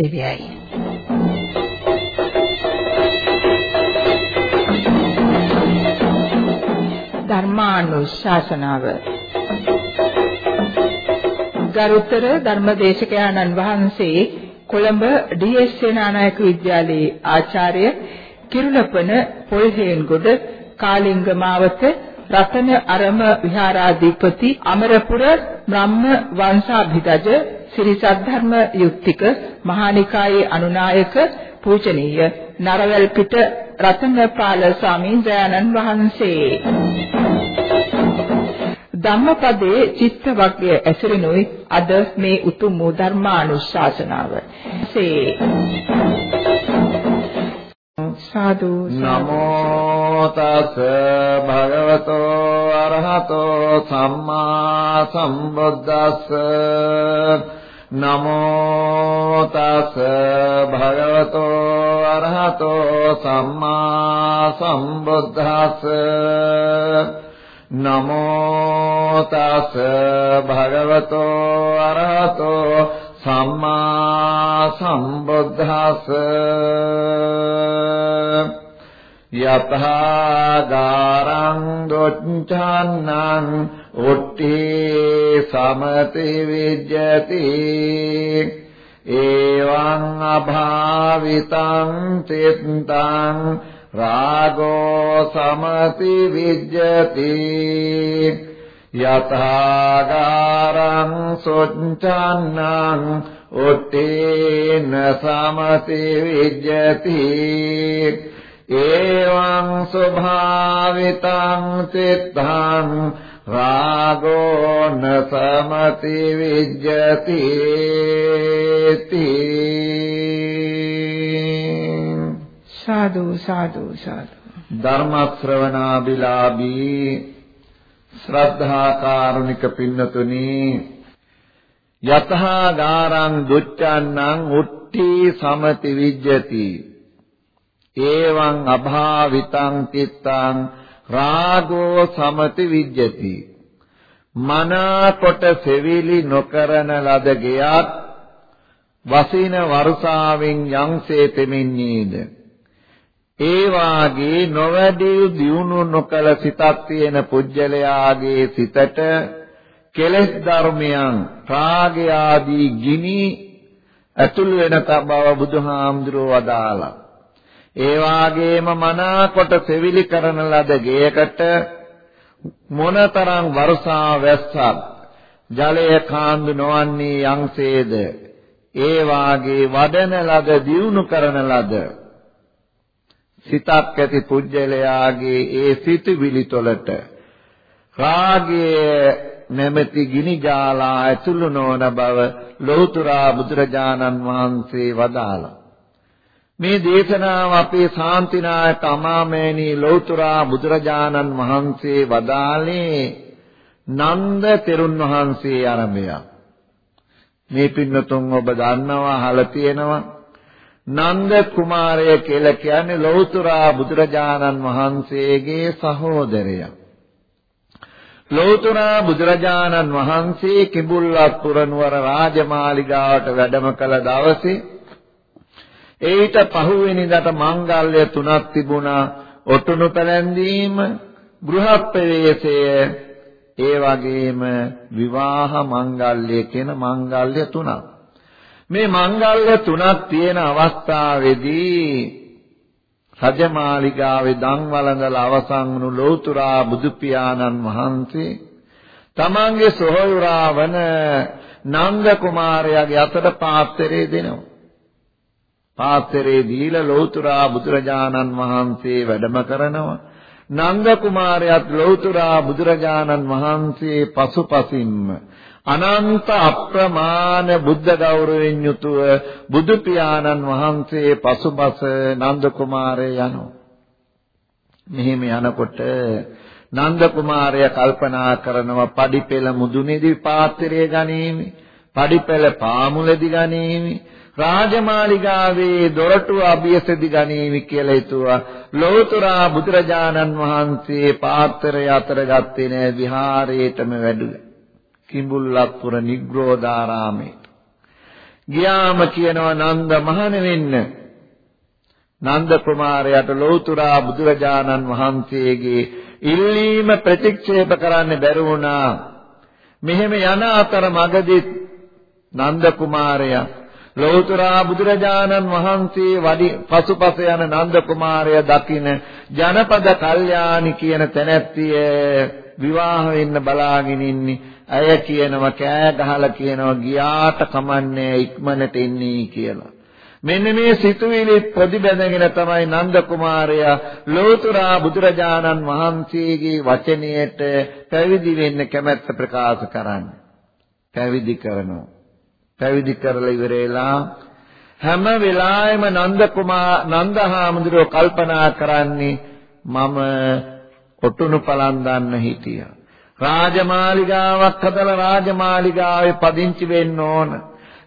දෙවියයි. ධර්මානුශාසනාව ගරුතර ධර්මදේශකයන්න් වහන්සේ කොළඹ ඩී.එස්. සේනානායක විද්‍යාලයේ ආචාර්ය කිරුළපන පොල්හේන්ගොඩ කාලිංග මාවත රතන අරම විහාරාධිපති අමරපුර බ්‍රහ්ම වංශාභිදජ ශ්‍රී සද්ධර්ම යුක්තික මහානිකායේ අනුනායක පූජනීය නරවැල්පිට රතනපාල ස්වාමීන් වහන්සේ. ධම්මපදයේ චිත්ත වර්ගය ඇසුරිනුයි අද මේ උතුම් වූ ධර්මානුශාසනාව. සේ. සාදු. නමෝ තස් භගවතෝ අරහතෝ සම්මා සම්බුද්දස්ස නමෝ තස් භගවතෝ අරහතෝ සම්මා සම්බුද්දස්ස නමෝ තස් භගවතෝ අරහතෝ සම්මා සම්බුද්දස්ස යතහා ගාරං දොච්චන්නං උට්ටි සමති විජ්ජති එවං අභාවිතං තිත්තං රාගෝ සමති විජ්ජති යථාගාරං සොච්චන්නං උත්තේන සමති විජ්ජති එවං ස්වභාවිතං චිත්තං රාගෝ න සමති විජ්ජති සාදු සාදු සාදු ධර්ම ශ්‍රවණාබිලාභී ශ්‍රද්ධා කාරුණික පින්නතුනි යතහා ගාරං දුච්චන්නං උට්ටි සමති විජ්ජති। ඒවං අභාවිතං චිත්තං රාගෝ සමති විජ්ජති. මනාකොට සෙවිලි නොකරන ලද ගෙයක් වසින වර්ෂාවෙන් යම්සේ තෙමින්නේද ඒ වාගේ නොවැඩි දියුණු නොකල සිතක් තියෙන පුජ්‍යලයාගේ සිතට කෙලෙස් ධර්මයන් රාගය ආදී ගිනි ඇතුල් වෙන බව බුදුහාමුදුරුවෝ වදාලා ඒ වාගේම මනාකොට සෙවිලි කරන ලද ගේයකට මොනතරම් වර්ෂා වැස්සක් ජලය කාන්දු නොවන්නේ යම්සේද ඒ වාගේ වඩන ලද දියුණු කරන ලද සිතක් ඇති පුජ්‍යලයාගේ ඒ සිතුවිලි තොලට රාගයේ නැමැති ගිනි ජාලා ඇතුළු නොවන බව ලෞතුරා බුදුරජාණන් වහන්සේ වදාළා. මේ දේශනාව අපේ ශාන්තිනායක අමාමෑණී ලෞතුරා බුදුරජාණන් වහන්සේ වදාළේ නන්ද තෙරුන් වහන්සේ ආරම්භය. මේ පින්නතුන් ඔබ දන්නවා අහලා තියෙනවා නන්ද කුමාරය කියලා කියන්නේ ලෞතුරා බුදුරජාණන් වහන්සේගේ සහෝදරයා. ලෞතුරා බුදුරජාණන් වහන්සේ කිඹුල්වත්පුර නුවර රාජමාලිගාවට වැඩම කළ දවසේ ඒිට පහුවෙනිදාට මංගල්‍ය තුනක් තිබුණා ඔටුනු පැලැන්දීම ගෘහප්‍රවේශය ඒ වගේම විවාහ මංගල්‍ය කියන මංගල්‍ය තුනක් මේ මංගල්‍ය තුනක් තියෙන අවස්ථාවේදී රජමාලිගාවේ දන් වළඳලා අවසන් වුණු ලෞතුරා බුදු පියාණන් වහන්සේ තමන්ගේ සොහොයුරා වන නන්ද කුමාරයාගේ අතට පාත්‍රය දෙනවා. පාත්‍රය දීලා ලෞතුරා බුදුරජාණන් වහන්සේ වැඩම කරනවා. නන්ද කුමාරයාත් ලෞතුරා බුදුරජාණන් වහන්සේ පසුපසින්ම අනන්ත අප්‍රමාණ බුද්ධ ගෞරවයෙන් යුතුව බුදු පියාණන් වහන්සේ පසුබස නන්ද කුමාරය යනවා. මෙහෙම යනකොට නන්ද කුමාරයා කල්පනා කරනවා පඩිපෙළ මුදුනේදී පාත්‍රය ගනීමි. පඩිපෙළ පාමුලදී ගනීමි. රාජමාලිගාවේ දොරටු අභියසදි ගනීමි කියලා හිතුවා. ලෝතුරා බුදුරජාණන් වහන්සේ පාත්‍රය අතර ගත්තේ නෑ විහාරයේටම වැඩුවා. කිඹුල්ලත්පුර නිග්‍රෝධාරාමේ ගියාම කියනවා නන්ද මහණ වෙන්න. නන්ද කුමාරයාට ලෞතුරා බුදුරජාණන් වහන්සේගේ ඉල්ලීම ප්‍රතික්ෂේප කරන්න බැරි වුණා. මෙහෙම යන අතර මගදී නන්ද කුමාරයා ලෞතුරා බුදුරජාණන් වහන්සේ වඩි පසුපස යන නන්ද කුමාරයා දකින ජනපද කල්යාණි කියන තැනැත්තිය විවාහ වෙන්න බලාගෙන ඉන්නේ. අය කියනවා කෑ ගහලා කියනවා ගියාට කමන්නේ ඉක්මනට එන්නේ කියලා. මෙන්න මේ සිතුවිලි ප්‍රතිබැඳගෙන තමයි නන්ද කුමාරයා ලෝතුරා බුදුරජාණන් වහන්සේගේ වචනයට පැවිදි වෙන්න කැමැත්ත ප්‍රකාශ කරන්නේ. පැවිදි කරනවා. පැවිදි කරලා ඉවරේලා හැම වෙලාවෙම නන්ද කුමා නන්දහාමුදුරුව කල්පනා කරන්නේ මම ඔටුනු පලන් දාන්න හිටියා. රාජමාලිගාවක් හදලා රාජමාලිගාවේ පදිංචි වෙන්න ඕන.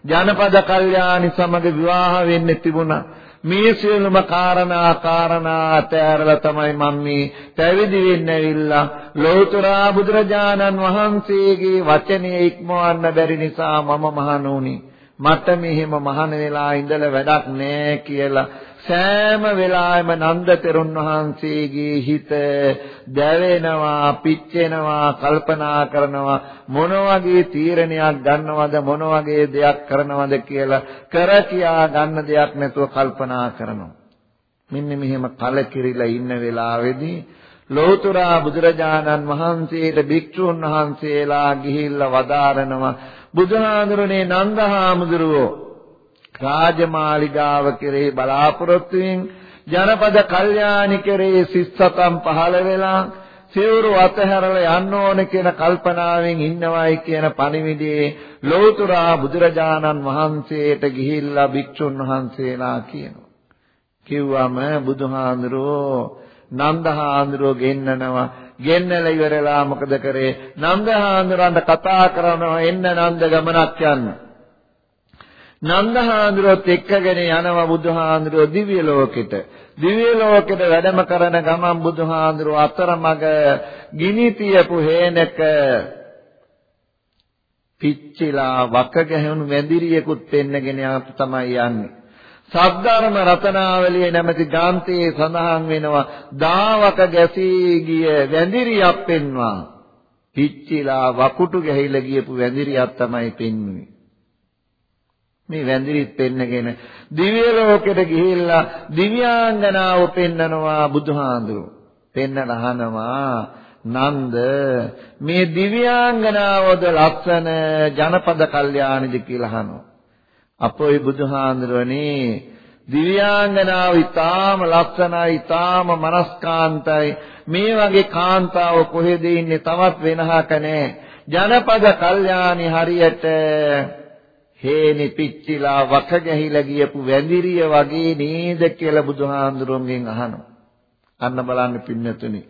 ජනපද කල්යාණි සමග විවාහ වෙන්න තිබුණා. මේ සියලුම කාරණා කාරණා අතෑරලා තමයි මම මේ පැවිදි වෙන්න ඇවිල්ලා ලෝතර බුදුරජාණන් වහන්සේගේ වචනය ඉක්මවන්න බැරි නිසා මම මහණ වුණේ මට මෙහෙම මහණ වෙලා ඉඳලා වැඩක් නෑ කියලා සෑම වෙලාවෙම නන්ද තෙරුන් වහන්සේගේ හිත දැවෙනවා පිච්චෙනවා කල්පනා කරනවා. මොන වගේ තීරණයක් ගන්නවද මොන වගේ දෙයක් කරනවද කියලා කර කියා ගන්න දෙයක් නැතුව කල්පනා කරනවා. මෙන්න මෙහෙම කලකිරිලා ඉන්න වෙලාවේදී ලෝතර බුදුරජාණන් වහන්සේට භික්ෂුන් වහන්සේලා ගිහිල්ලා වදාරනවා බුදුහාඳුරනේ නන්දහාමුදුරුවෝ රාජමාලිගාව කෙරෙහි බලාපොරොත්තු වෙමින් ජනපද කල්යාණි කෙරෙහි සිස්සතම් පහළ වෙලා සිවුරු අතහැරලා යන්න ඕන කියන කල්පනාවෙන් ඉන්නවයි කියන පණිවිඩයේ ලෝතුරා බුදුරජාණන් වහන්සේට ගිහිල්ලා භික්ෂුන් වහන්සේලා කියනවා. කිව්වම බුදුහාඳුරෝ නන්දහාඳුරෝ ගෙන්නනවා. ගෙන්නලා ඉවරලා මොකද කරේ? නන්දහාඳුරන්ට කතා කරනවා එන්න නන්ද ගමනක් යන්න. නන්දහාඳුරොත් එක්කගෙන යනවා බුදුහාඳුරෝ දිව්‍ය ලෝකෙට. දිව්‍ය ලෝකෙට වැඩම කරන ගමන් බුදුහාඳුරෝ අතරමඟ ගිනි තියපු හේනක පිච්චිලා වක ගැහුණු වැඳිරියෙකුත් පෙන්නගෙන තමයි යන්නේ. සද්ධර්ම රතනාවලියේ නැමැති ගාන්තයේ සඳහන් වෙනවා දාවක ගැසී ගිය වැඳිරියක් පෙන්වා. පිච්චිලා වකුටු ගැහිලා ගියපු වැඳිරියක් තමයි පෙන්වන්නේ. මේ වැඳිරිත් පෙන්නගෙන දිව්‍ය ලෝකෙට ගිහිල්ලා දිව්‍යාංගනාව පෙන්නනවා බුදුහාඳුරු. පෙන්නන අහනවා නන්ද මේ දිව්‍යාංගනාවද ලස්සන ජනපද කල්යාණිද කියලා අහනවා. අපොයි බුදුහාඳුරනේ දිව්‍යාංගනාව ඊටාම ලස්සනයි ඊටාම මනස්කාන්තයි මේ වගේ කාන්තාව කොහෙද ඉන්නේ තවත් වෙනහක නැහැ ජනපද කල්යාණි හරියට හේනි පිච්චිලා වක ගැහිලා ගියපු වැඳිරිය වගේ නේද කියලා බුදුහාඳුරුවන්ගෙන් අහනවා. අන්න බලන්න පින්නතුනි.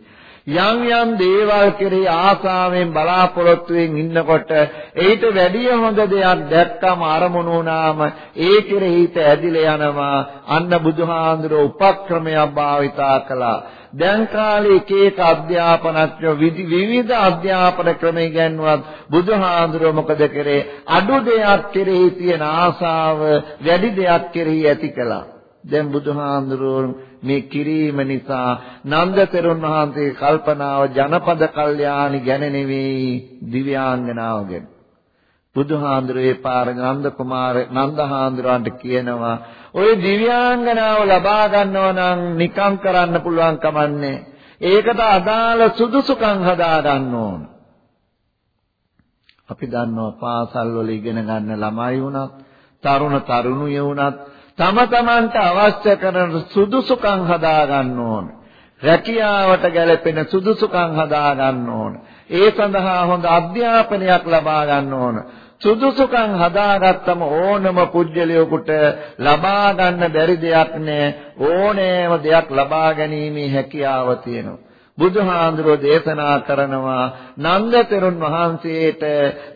යම් යම් දේවල් කෙරෙහි ආසාවෙන් බලාපොරොත්තුෙන් ඉන්නකොට ඒිට වැඩිය හොඳ දෙයක් දැක්කම අරමුණු වුණාම ඒ කෙරෙහි හිත ඇදිලා යනවා අන්න බුදුහාඳුර උපක්‍රමයක් භාවිතා කළා දැන් කාලේ එක එක අධ්‍යාපනඥයෝ විවිධ අධ්‍යාපන ක්‍රම ඉගෙනුවත් බුදුහාඳුර මොකද කරේ අඩු දෙයක් කෙරෙහි තියෙන ආසාව වැඩි දෙයක් කෙරෙහි ඇති කළා දැන් බුදුහාඳුරෝ මේ කිරීම නිසා නන්ද තෙරුන් වහන්සේ කල්පනාව ජනපද කල්යාණි ගැන නෙවෙයි දිව්‍යාංගනාව ගැන. බුදුහාඳුරේ පාර නන්ද කුමාර නන්දහාඳුරන්ට කියනවා ඔය දිව්‍යාංගනාව ලබා ගන්නව නම් නිකම් කරන්න පුළුවන් කමන්නේ. ඒකට අදාළ සුදුසුකම් හදා ගන්න ඕන. අපි දන්නවා පාසල් වල ඉගෙන ගන්න ළමයි වුණත් තරුණ තරුණිය වුණත් තම තමන්ට අවශ්‍ය කරන සුදුසුකම් හදා ගන්න ඕන. රැකියාවට ගැලපෙන සුදුසුකම් හදා ගන්න ඕන. ඒ සඳහා හොඳ අධ්‍යාපනයක් ලබා ගන්න ඕන. සුදුසුකම් හදාගත්තම ඕනම පුජ්‍යලයකට ලබා ගන්න බැරි දෙයක් නෑ ඕනෑම දෙයක් ලබා ගැනීමේ හැකියාව තියෙනවා බුදුහාඳුරෝ දේශනා කරනවා නන්ද තෙරුන් වහන්සේට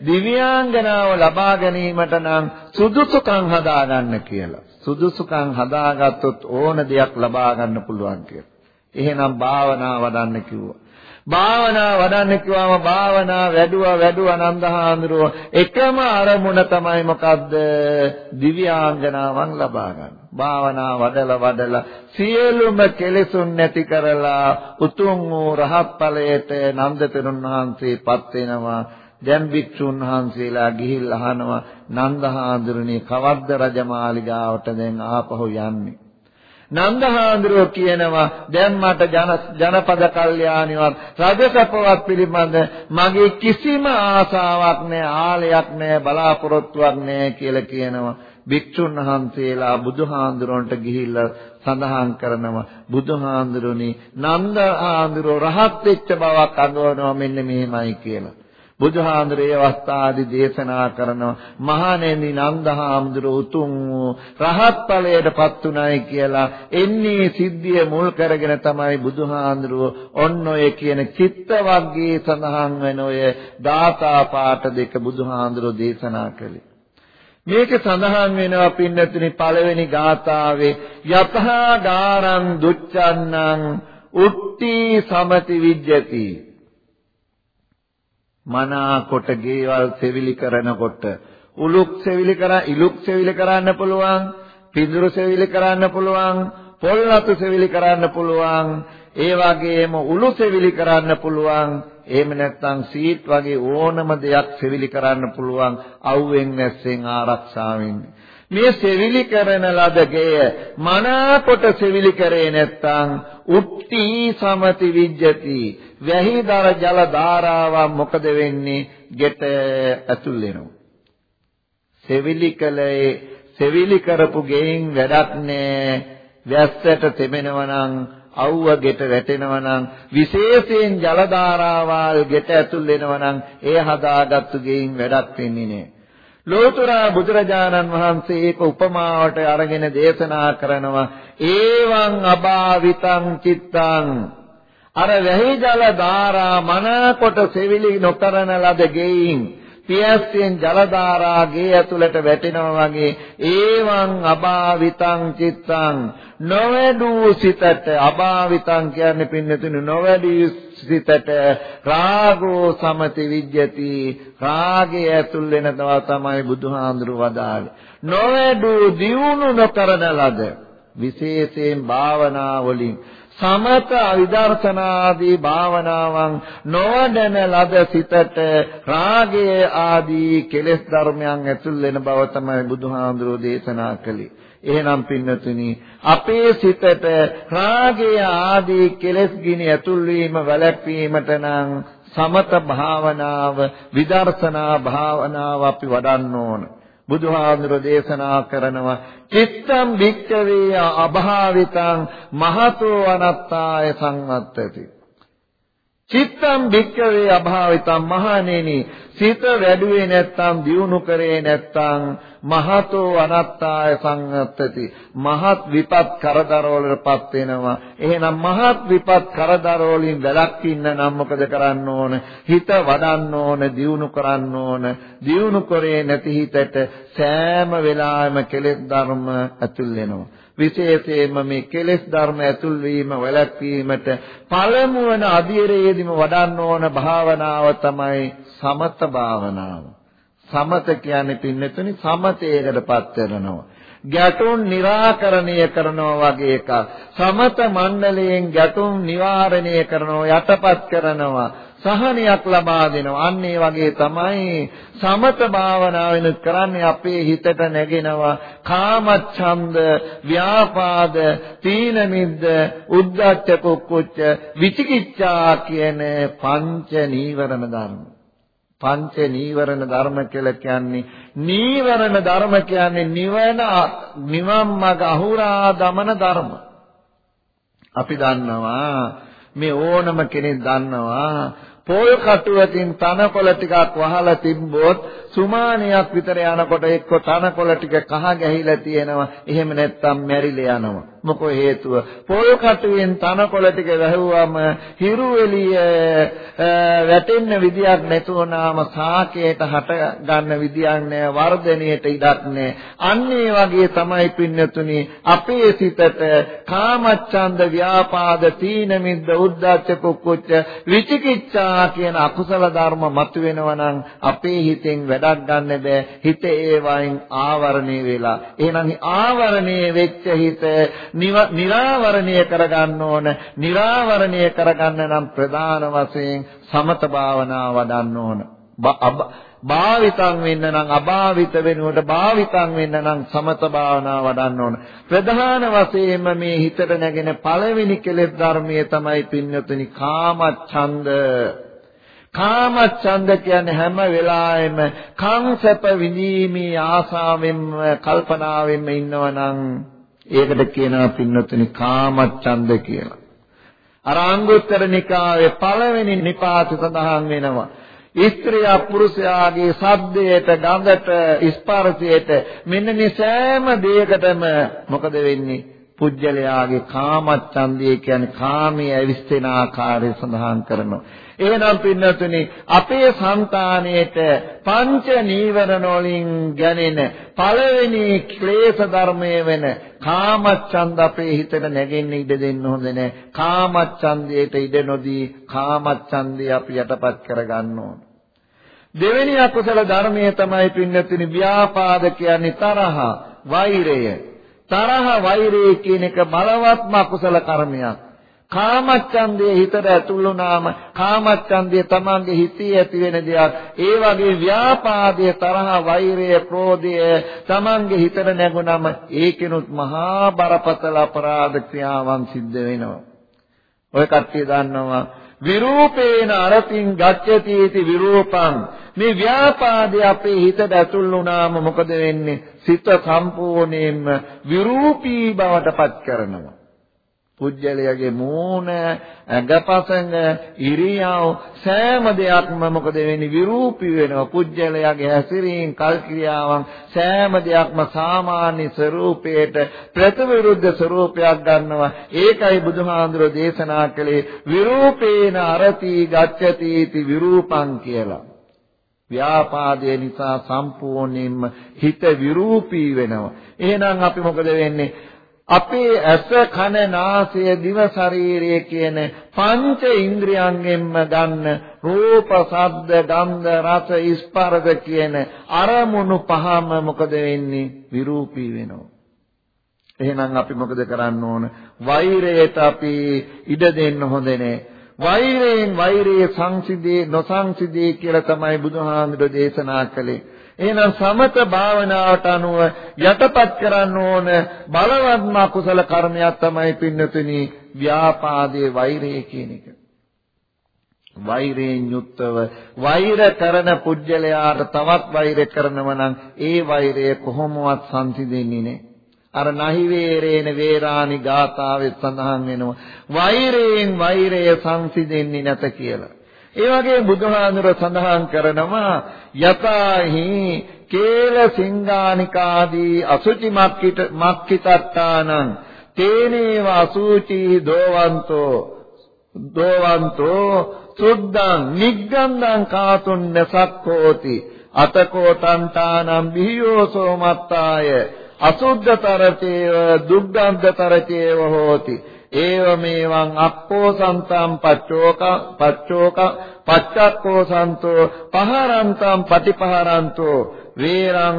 දිව්‍යාංගනාව ලබා ගැනීමට නම් සුදුසුකම් හදාගන්න කියලා. සුදුසුකම් හදාගත්තොත් ඕන දෙයක් ලබා ගන්න පුළුවන් කියලා. එහෙනම් භාවනා වඩන්න කිව්වා. භාවනා වඩන්න කිව්වම භාවනා වැඩුවා වැඩුවා නන්දහාඳුරෝ එකම අරමුණ තමයි මොකද්ද දිව්‍යාංගනාවන් ලබා ගන්න. භාවනා වඩලා වඩලා සියලුම කෙලෙසුන් නැති කරලා උතුම් වූ රහත් ඵලයට නන්දතරුන් වහන්සේපත් වෙනවා. දැන් භික්ෂුන් වහන්සේලා ගිහිල්ලා අහනවා නන්දහාඳුරනේ කවද්ද රජමාලිගාවට දැන් ආපහු යන්නේ නන්දහාඳුරෝ කියනවා දැන් මට ජනපද කල්යාණිවත් රජසපවත් පිළිබඳ මගේ කිසිම ආසාවක් නැහැ ආලයක් නැහැ බලාපොරොත්තුවක් නැහැ කියලා කියනවා. භික්ෂුන් වහන්සේලා බුදුහාඳුරන්ට ගිහිල්ලා සඳහන් කරනවා බුදුහාඳුරුනි නන්දහාඳුරෝ රහත් වෙච්ච බවක් අඟවනවා මෙන්න මෙහෙමයි කියලා. බුදුහාඳුරේ අවස්ථාදී දේශනා කරනවා මහණෙනි නන්දහාමුදුර උතුම් රහත් ඵලයටපත් උනායි කියලා. එන්නේ සිද්ධිය මුල් කරගෙන තමයි බුදුහාඳුර ඔන්න ඔය කියන චිත්ත වර්ගයේ සඳහන් වෙන ඔය දාතා පාඨ දෙක බුදුහාඳුර දේශනා කළේ. මේක සඳහන් වෙනවා පින්නතුනි පළවෙනි ගාථාවේ යතහා ගාරං දුච්චන්නං උට්ටි සමති විජ්ජති. මනාකොට ගේවල් සෙවිලි කරනකොට. උලුක් සෙවිලි කරා ඉලුක් සෙවිලි කරන්න පුළුවන් පිඳුරු සෙවිලි කරන්න පුළුවන් පොල් අතු සෙවිලි කරන්න පුළුවන් ඒ වගේම උළු සෙවිලි කරන්න පුළුවන් එහෙම නැත්නම් සීට් වගේ ඕනම දෙයක් සෙවිලි කරන්න පුළුවන් අවුවෙන් නැස්සෙන් ආරක්ෂා වෙන්නේ මේ සෙවිලි කරන ලද ගෙය මනාකොට සෙවිලි කරේ නැත්නම් උත්ති සමති විජ්ජති. වැහිදර ජල ධාරාව මොකද වෙන්නේ? ගෙට ඇතුල් වෙනවා. සෙවිලි කලේ සෙවිලි කරපු ගෙයින් වැඩක් නෑ. වැස්සට තෙමෙනවා නම් අවුව ගෙට වැටෙනවා නම් විශේෂයෙන් ජල ධාරාවල් ගෙට ඇතුල් වෙනවා නම් ඒ හදාගත්තු ගෙයින් වැඩක් වෙන්නේ නෑ. ලෝතර බුදුරජාණන් වහන්සේ ඒක උපමාවට අරගෙන දේශනා කරනවා ඒවං අභාවිතං චිත්තං. අර වැහි ජල ධාරා මනකොට සෙවිලි නොකරන ලද ගෙයින් පියස්සෙන් ජල ධාරා ගේ ඇතුළට වැටෙනවා වගේ ඒවං අභාවිතං චිත්තං නොවැඩූ සිතට අභාවිතං කියන්නේ පින්නතුනි නොවැඩී සිතට රාගෝ සමති විජ්ජති. රාගය ඇතුල් වෙන දවා තමයි බුදුහාඳුරු වදාළේ. නොවැඩූ දියුණු නොකරන ලද විශේෂයෙන් භාවනා වලින් සමත විදර්ශනාදී භාවනාවන් නොවැඩෙන ලද සිතට රාගයේ ආදී කෙලෙස් ධර්මයන් ඇතුල් වෙන බව තමයි බුදුහාඳුරෝ දේශනා කළේ. එහෙනම් පින්නතුනි අපේ සිතට රාගයේ ආදී කෙලෙස් ගිනි ඇතුල් වීම වැළැක්වීමට නම් සමත භාවනාව විදර්ශනා භාවනාව අපි වඩන්න ඕන. බුදුහාමුදුර දේශනා කරනවා චිත්තම් භික්ඛවේ අභාවිතං මහතෝ අනත්තාය සංවත්තති. චිත්තම් භික්ඛවේ අභාවිතං මහණෙනි සිත වැඩුවේ නැත්තම් දියුණු කරේ නැත්තම් මහතෝ අනත්තාය සංගත්තති මහත් විපත් කරදරවලටපත් වෙනවා. එහෙනම් මහත් විපත් කරදරවලින් වැළක්ින්න නම් මොකද කරන්න ඕන? හිත වඩන්න ඕන දියුණු කරන්න ඕන. දියුණු කරේ නැති හිතට සෑම වෙලාවෙම කෙලෙස් ධර්ම ඇතුල් වෙනවා. විශේෂයෙන්ම මේ කෙලෙස් ධර්ම ඇතුල් වීම වැළැක්වීමට පළමු වන අධීරයේදීම වඩන්න ඕන භාවනාව තමයි සමත භාවනාව. සමත කියන්නේ පින්නතුනි සමතේකටපත් කරනවා. ගැටුම් निराකරණය කරනවා වගේ එකක්. සමත මණ්ඩලයෙන් ගැටුම් නිවාරණය කරනවා යටපත් කරනවා. සහනයක් ලබා දෙනවා. අන්න ඒ වගේ තමයි සමත භාවනාවෙන් කරන්නේ අපේ හිතට නැගෙනවා කාමච්ඡන්ද, ව්‍යාපාද, තීන මිද්ද, උද්ධච්ච කුක්කුච්ච, විචිකිච්ඡා කියන පංච නීවරණ ධර්ම. පංච නීවරණ ධර්ම කියලා කියන්නේ නීවරණ ධර්ම කියන්නේ නිවන නිවන් මඟ අහුරා දමන ධර්ම. අපි දන්නවා මේ ඕනම කෙනෙක් දන්නවා පොල් කටුවකින් තනකොළ ටිකක් වහලා තිබ්බොත් සුමානියක් විතර යනකොට එක්ක තනකොළ ටික කහ ගැහිලා තියෙනවා එහෙම නැත්නම් මැරිලා යනවා මොකෝ හේතුව? පොල් කටුවෙන් තනකොළ ටික වැහුවම හිරු එළිය වැටෙන්න විදියක් නැතුවනාම සාකයට හට ගන්න විදියක් නැහැ වර්ධනයට ඉඩක් නැහැ අන්න ඒ වගේ තමයි පින්නතුනි අපේ සිතට කාමච්ඡන්ද ව්‍යාපාද තීන මිද්ද උද්ධච්ච කුක්කුච්ච විචිකිච්ඡා කියන අකුසල ධර්ම මතුවෙනවා නම් අපේ හිතෙන් වැඩක් ගන්න බෑ. හිත ඒවයින් ආවරණය වෙලා. එහෙනම් ආවරණය වෙච්ච හිත නිරාවරණය කරගන්න ඕන නිරාවරණය කරගන්න නම් ප්‍රධාන වශයෙන් සමත භාවනා වඩන්න ඕන භාවිතං වෙන්න නම් අභාවිත වෙනුවට භාවිතං වෙන්න නම් සමත භාවනා වඩන්න ඕන. ප්‍රධාන වශයෙන්ම මේ හිතට නැගෙන පළවෙනි කෙලෙස් ධර්මයේ තමයි පින්නතුනි කාමච්ඡන්ද. කාමච්ඡන්ද කියන්නේ හැම වෙලාවෙම කාංසප විඳීමේ ආසාවෙන්ම කල්පනාවෙන්ම ඉන්නවනම් ඒකට කියනවා පින්නතුනි කාමච්ඡන්ද කියලා. අර අංගුත්තර නිකායේ පළවෙනි නිපාත සඳහන් වෙනවා. ස්ත්‍රිය පුරුෂයාගේ සද්දයට ගඳට ස්පර්ශයට මෙන්න මේ සෑම දෙයකටම මොකද වෙන්නේ පුජ්‍යලයාගේ කාමච්ඡන්දය කියන්නේ කාමයේ ඇවිස්සෙන ආකාරය සඳහන් කරනවා එහෙනම් පින්නතුනි අපේ సంతාණයට පංච නීවරණ වලින් ගැනෙන පළවෙනි ක්ලේශ ධර්මයේ වෙන කාමච්ඡන්ද අපේ හිතට නැගෙන්න ඉඩ දෙන්න හොඳ නැහැ. කාමච්ඡන්දයට ඉඩ නොදී කාමච්ඡන්දය අපි යටපත් කරගන්න ඕන. දෙවෙනි අකුසල ධර්මයේ තමයි පින්නතුනි ව්‍යාපාද කියන්නේ තරහ, වෛරය. තරහ, වෛරය කියන එක බලවත්ම අකුසල කර්මයක්. කාමච්ඡන්දයේ හිතට ඇතුල් වුණාම කාමච්ඡන්දය තමන්ගේ හිතේ ඇති වෙන දෙයක්. ඒ වගේ ව්‍යාපාදයේ තරහ, වෛරය, ක්‍රෝධය තමන්ගේ හිතට නැගුණාම ඒකිනුත් මහා බරපතල අපරාධ ක්‍රියාවන් සිද්ධ වෙනවා. ඔය කට්ටිය දන්නවා විරූපේන අරතින් ගච්ඡති इति විරූපං මේ ව්‍යාපාදේ අපේ හිතට ඇතුල් වුණාම මොකද වෙන්නේ සිත සම්පූර්ණයෙන්ම විරූපී බවට පත් කරනවා පුජ්‍යලයාගේ මූණ, ඇඟපසඟ, ඉරියව් සෑම දෙයක්ම මොකද වෙන්නේ විરૂපී වෙනවා. පුජ්‍යලයාගේ හැසිරීම්, කල්ක්‍රියාවන් සෑම දෙයක්ම සාමාන්‍ය ස්වરૂපයට ප්‍රතිවිරුද්ධ ස්වરૂපයක් ගන්නවා. ඒකයි බුදුහාඳුර දේශනා කළේ විરૂපේන අරති ගච්ඡති විરૂපං කියලා. ව්‍යාපාදය නිසා සම්පූර්ණයෙන්ම හිත විરૂපී වෙනවා. එහෙනම් අපි මොකද වෙන්නේ? අපේ ඇස කන නාසය දිව ශරීරය කියන පංච ඉන්ද්‍රියයන්ගෙන්ම ගන්න රූප ශබ්ද ගන්ධ රස ස්පර්ශ කියන අරමුණු පහම මොකද වෙන්නේ? විරූපී වෙනවා. එහෙනම් අපි මොකද කරන්න ඕන? වෛරයට අපි ඉඩ දෙන්න හොඳ නැහැ වෛරයෙන් වෛරයේ සංසිදී නොසංසිදී කියලා තමයි බුදුහාමුදුරෝ දේශනා කළේ. එහෙනම් සමත භාවනාවට අනුව යටපත් කරන්න ඕන බලවත්ම කුසල කර්මයක් තමයි පින්නතුනි ව්‍යාපාදයේ වෛරය කියන එක. වෛරයෙන් යුක්තව වෛර කරන පුජ්‍යලයාට තවත් වෛර කරනව නම් ඒ වෛරය කොහොමවත් සංසිඳෙන්නේ නැහැ. අර නහි වේරේන වේරානි ගාථාවෙත් සඳහන් වෙනවා වෛරයෙන් වෛරය සංසිඳෙන්නේ නැත කියලා. ඒ වගේ බුදුහාඳුර සඳහන් කරනවා යතාහි කේල සිංගානිකාදී අසුචි මක්කිට මක්කිතත්තානං තේනේව අසුචි දෝවන්තෝ දෝවන්තෝ සුද්ධං නිග්ගන්ධං කාතුන් නසක්කෝති අතකෝ තන්තානම් බිහියෝසෝ මත්තාය අසුද්ධතරතේව දුග්ගන්ධතරතේව හෝති. ඒවමේවං අප්පෝසන්තං පච්චෝක පච්චෝක පච්චක්කෝසන්තෝ පහරන්තං පටිපහරන්තෝ. වේරං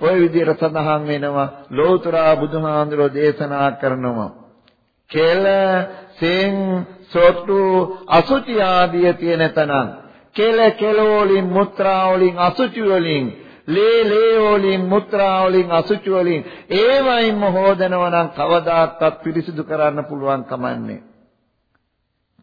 ඔය විදිහට සඳහන් වෙනවා. ලෝතර බුදුහාඳුරෝ දේශනා කරනවා. කෙල සෙන් සොට්ටු අසුචි ආදිය තියෙන තනං කෙල කෙලෝලින් මුත්‍රා වලින් අසුචි වලින් ලේ ලේ වලින් මුත්‍රා වලින් අසුචි වලින් ඒවයින්ම හොදනවා නම් කවදාකවත් පිරිසිදු කරන්න පුළුවන් කමන්නේ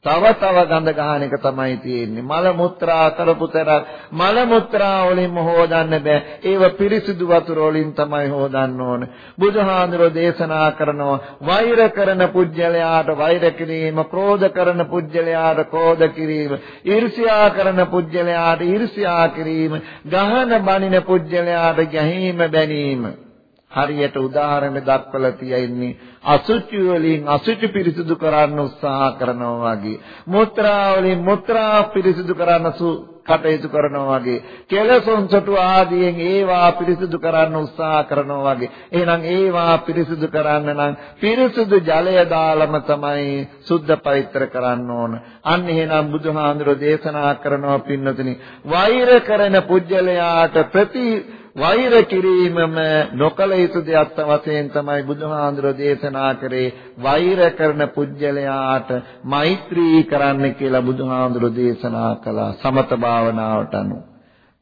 තව තව ගඳ ගහන එක තමයි තියෙන්නේ. මල මුත්‍රා කරපුතර මල මුත්‍රා වලින්ම හොදන්න බෑ. ඒව පිරිසිදු වතුර වලින් තමයි හොදන්න ඕන. බුදුහාඳුරෝ දේශනා කරනවා වෛර කරන පුජ්‍යලයාට වෛර කිරීම, ක්‍රෝධ කරන පුජ්‍යලයාට ක්‍රෝධ කිරීම, ඊර්ෂ්‍යා කරන පුජ්‍යලයාට ඊර්ෂ්‍යා කිරීම, ගහන බනින පුජ්‍යලයාට ගැහිම බැනීම. හරියට උදාහරණ දක්වලා තියෙන්නේ අසුචි වලින් අසුචි පිරිසිදු කරන්න උත්සාහ කරනවා වගේ මුත්‍රා වලින් මුත්‍රා පිරිසිදු කරන්න කටයුතු කරනවා වගේ කෙලසොන් සොටු ආදියෙන් ඒවා පිරිසිදු කරන්න උත්සාහ කරනවා වගේ. එහෙනම් ඒවා පිරිසිදු කරන්න නම් පිරිසිදු ජලය දාලම තමයි සුද්ධ පවිත්‍ර කරන්න ඕන. අන්න එහෙනම් බුදුහාඳුරෝ දේශනා කරනවා පින්නතුනි වෛර කරන පුජ්‍යලයාට ප්‍රති වෛර කිරීමම නොකල යුතු දෙයක් වශයෙන් තමයි බුදුහාඳුර දේශනා කරේ වෛර කරන පුජ්‍යලයාට මෛත්‍රී කරන්න කියලා බුදුහාඳුර දේශනා කළා සමත භාවනාවට අනුව.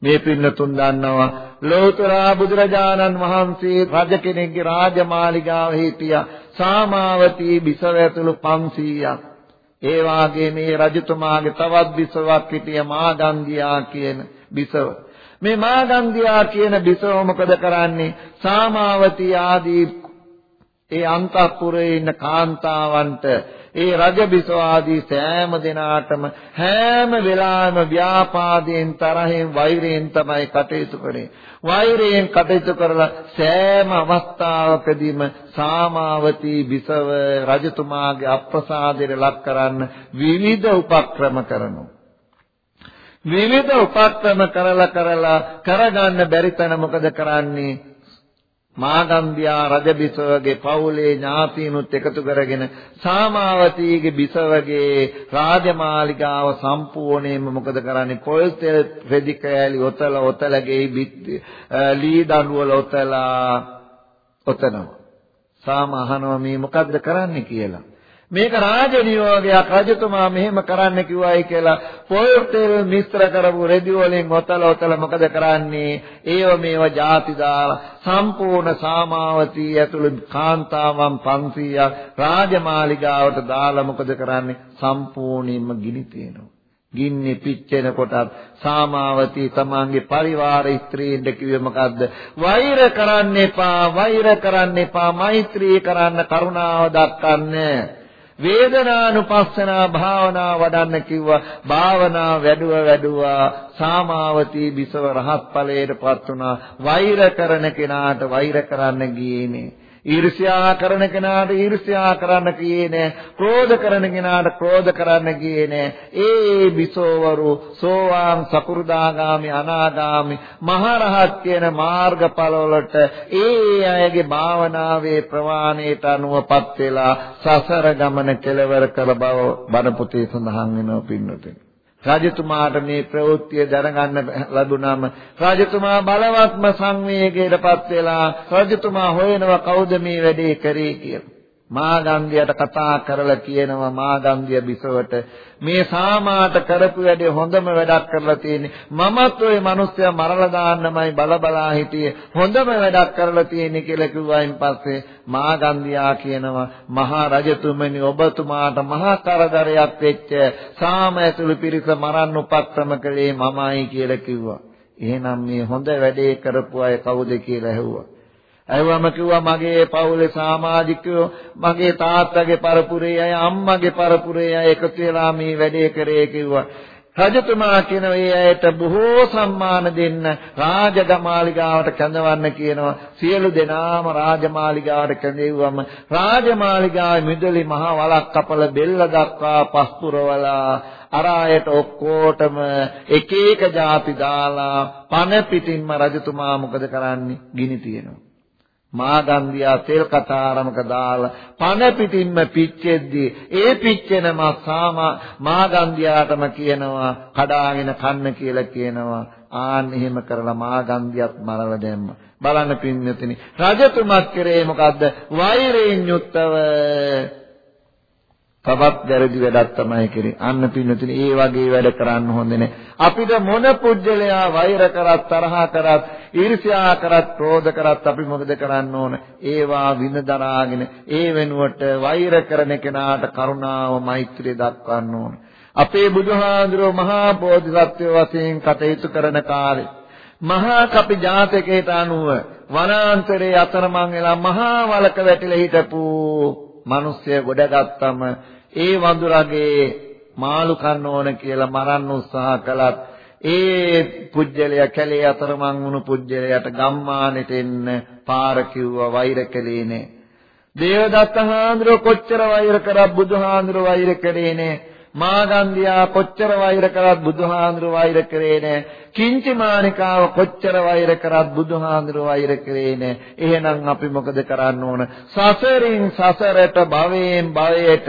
මේ පින්නතුන් දන්නවා ලෝතර බුදුරජාණන් වහන්සේ රජ කෙනෙක්ගේ රාජමාලිගාව හිටියා. සාමාවතී බිසව ඇතුළු 500ක් ඒ වාගේ මේ රජතුමාගේ තවත් බිසවක් හිටිය මාගන්දියා කියන බිසව. මේ මාගන්ධියා කියන බිසව මොකද කරන්නේ? සාමාවතී ආදී ඒ අන්තපුරේ ඉන්න කාන්තාවන්ට ඒ රජ බිසව ආදී සෑම දිනාටම හැම වෙලාවෙම ව්‍යාපාදයෙන් තරහෙන් වෛරයෙන් තමයි කටයුතු කරන්නේ. වෛරයෙන් කටයුතු කරලා සෑම අවස්ථාවකදීම සාමාවතී බිසව රජතුමාගේ අප්‍රසාදයට ලක් කරන්න විවිධ උපක්‍රම කරනවා. විවිධ උපක්‍රම කරලා කරලා කරගන්න බැරි තැන මොකද කරන්නේ? මාගන්ධියා රජබිසවගේ පවුලේ ඥාතීනුත් එකතු කරගෙන සාමාවතීගේ බිසවගේ රාජමාලිගාව සම්පූර්ණයෙන්ම මොකද කරන්නේ? පොල් තෙල් රෙදි කෑලි ඔතල ඔතලගේ ලී දඬුවල ඔතලා ඔතනවා. සාම අහනවා මේ මොකද්ද කරන්නේ කියලා. මේක රාජ නියෝගයක් රජතුමා මෙහෙම කරන්න කිව්වයි කියලා පොල් තෙල් මිශ්‍ර කරපු රෙදි වලින් ඔතල ඔතල මොකද කරන්නේ? ඒව මේව ಜಾති දාලා සම්පූර්ණ සාමාවතී ඇතුළු කාන්තාවන් 500ක් රාජමාලිගාවට දාලා මොකද කරන්නේ? සම්පූර්ණයෙන්ම ගිනි තියනවා ගින්නේ පිච්චෙන කොටත් සාමාවතී තමන්ගේ පරිවාර ස්ත්‍රීන්ට කිව්වේ මොකද්ද? වෛර කරන්න එපා වෛර කරන්න එපා මෛත්‍රී කරන්න කරුණාව දක්වන්න. වේදනානුපස්සනා භාවනා වඩන්න කිව්වා. භාවනා වැඩුව වැඩුවා. සාමාවතී බිසව රහත් ඵලයටපත් වුණා. වෛර කරන කෙනාට වෛර කරන්න ගියේ නේ ඊර්ෂ්‍යා කරන කෙනාට ඊර්ෂ්‍යා කරන්න කියේ නෑ. ක්‍රෝධ කරන කෙනාට ක්‍රෝධ කරන්න කියේ නෑ. ඒ බිසෝවරු සෝවාන් සකු르දාගාමි අනාගාමි මහරහත් කියන මාර්ගඵලවලට ඒ අයගේ භාවනාවේ ප්‍රවාණයට අනුවපත් වෙලා සසර ගමන කෙලවර කර බව බණ පොතේ සඳහන් වෙනවා පින්නතුනි. රජතුමාට මේ ප්‍රවෘත්තිය දැනගන්න ලැබුණාම රජතුමා බලවත්ම සංවේගයටපත් වෙලා රජතුමා හොයනවා කවුද මේ වැඩේ කරේ කියලා. මාගන්ධියට කතා කරලා කියනවා මාගන්ධිය බිසවට. මේ සාමාට කරපු වැඩේ හොඳම වැඩක් කරලා තියෙන්නේ මමත් ওই මිනිස්සයා මරලා දාන්නමයි බලබලා හිටියේ. හොඳම වැඩක් කරලා තියෙන්නේ කියලා කිව්වයින් පස්සේ මාගන්ධියා කියනවා මහා රජතුමනි ඔබතුමාට මහා කරදරයක් වෙච්ච සාම ඇතුළු පිරිස මරන්න උපක්‍රම කළේ මමයි කියලා කිව්වා. එහෙනම් මේ හොඳ වැඩේ කරපු අය කවුද කියලා ඇහුවා. ඇහුවම කිව්වා මගේ පවුලේ සමාජිකයෝ මගේ තාත්තගේ පරපුරේ අය අම්මගේ පරපුරේ අය එකතු වෙලා මේ වැඩේ කරේ කිව්වා. රජතුමා කියන ඒ අයට බොහෝ සම්මාන දෙන්න රාජගමාලිගාවට කැඳවන්න කියනවා. සියලු දෙනාම රාජමාලිගාවට කැඳෙව්වම රාජමාලිගාවේ මිදලි මහ වලක් කපල බෙල්ල දක්වා පස්පුරවලා අර අයට ඔක්කොටම එක එක ಜಾති දාලා පන පිටින්ම රජතුමා මොකද කරන්නේ? ගිනි තියනවා. මාගන්ධියා තෙල් කතාරමක දාලා පන පිටින්ම පිච්චෙද්දී ඒ පිච්චෙන මාසාම මාගන්ධියාටම කියනවා කඩාගෙන කන්න කියලා කියනවා. ආන් එහෙම කරලා මාගන්ධියත් මරලා දැම්ම. බලන්න පින්නතිනි රජතුමත් කරේ මොකද්ද? වෛරයෙන් යුක්තව තවත් වැරදි වැඩක් තමයි කරේ. අන්න පින්නතුනි ඒ වගේ වැඩ කරන්න හොඳ නැහැ. අපිට මොන පුජ්‍යලයා වෛර කරත් තරහ කරත් ඊර්ෂ්‍යා කරත් ක්‍රෝධ කරත් අපි මොකද කරන්න ඕන? ඒවා විඳ දරාගෙන ඒ වෙනුවට වෛර කරන කෙනාට කරුණාව මෛත්‍රිය දක්වන්න ඕන. අපේ බුදුහාඳුරෝ මහා බෝධිසත්ව වශයෙන් කටයුතු කරන කාලේ මහා කපි ජාතකයට අනුව වනාන්තරයේ අතරමං වෙලා මහා වලක වැටිලා හිටපු මිනිස්සය ගොඩගත්තම ඒ වඳුරගේ මාළු කන්න ඕන කියලා මරන්න උත්සාහ කළත් ඒ පුජ්‍යලයා කැලේ අතරමං වුණු පුජ්‍යලයට ගම්මානෙට එන්න පාර කිව්වා වෛර කළේ නේ. දේවදත්ත හාමුදුරුව කොච්චර වෛර කරත් බුදුහාමුදුරුව වෛර කරේ නේ. මාගන්ධියා කොච්චර වෛර කරත් බුදුහාඳුර වෛර කරේ නෑ. කිංචි මානිකාව කොච්චර වෛර කරත් බුදුහාඳුර වෛර කරේ නෑ. එහෙනම් අපි මොකද කරන්න ඕන? සසරින් සසරට භවයෙන් භවයට